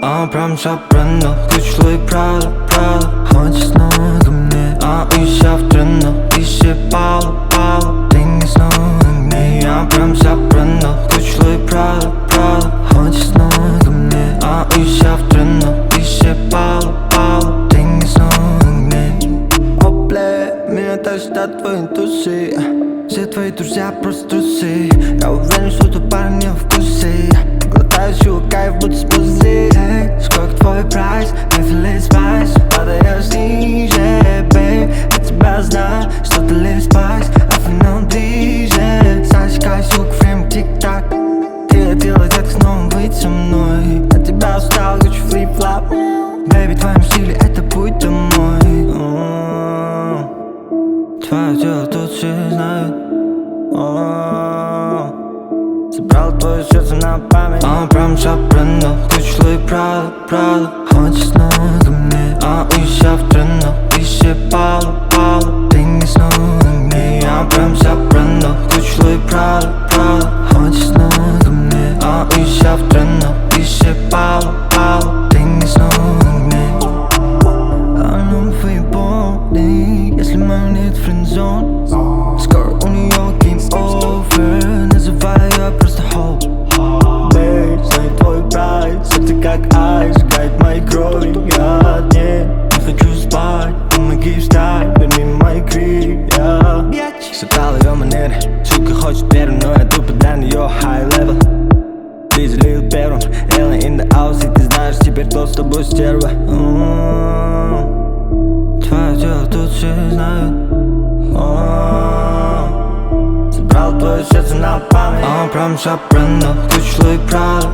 А прям шапрено, ключ Луи Прада, Прада Хочешь снова ко мне, а еще в трено Ищи пало, пало, деньги снова мне. Я прям шапрено, ключ Луи Прада, Прада Хочешь снова ко мне, а еще в трено Ищи пало, пало, деньги снова мне. Опле, меня тащат твои туши Все твои друзья просто трусы. Я уверен, что tu парень не в вкусе О, Забрал твое сердце на память А прям шапрено, ключ Луи Прада, Прада Хочешь снова ко мне, а еще в трено Ищи пало, пало, деньги снова мне Я прям шапрено, ключ Луи Прада, Прада Хочешь снова ко мне, а еще в трено Ищи пало, пало, деньги снова мне А ну выебоны, если мой нет френдзон прайс Сердце как айс, гает моей крови Я не, не хочу спать Помоги встать, верни мои крылья Сыграл ее манеры Сука хочет первым, но я тупо для нее high level Ты залил первым Элла in the house, и ты знаешь теперь кто с тобой стерва М. Твое тело тут все знают О, Забрал твое сердце на память А прям шапрено, ключ Луи Прада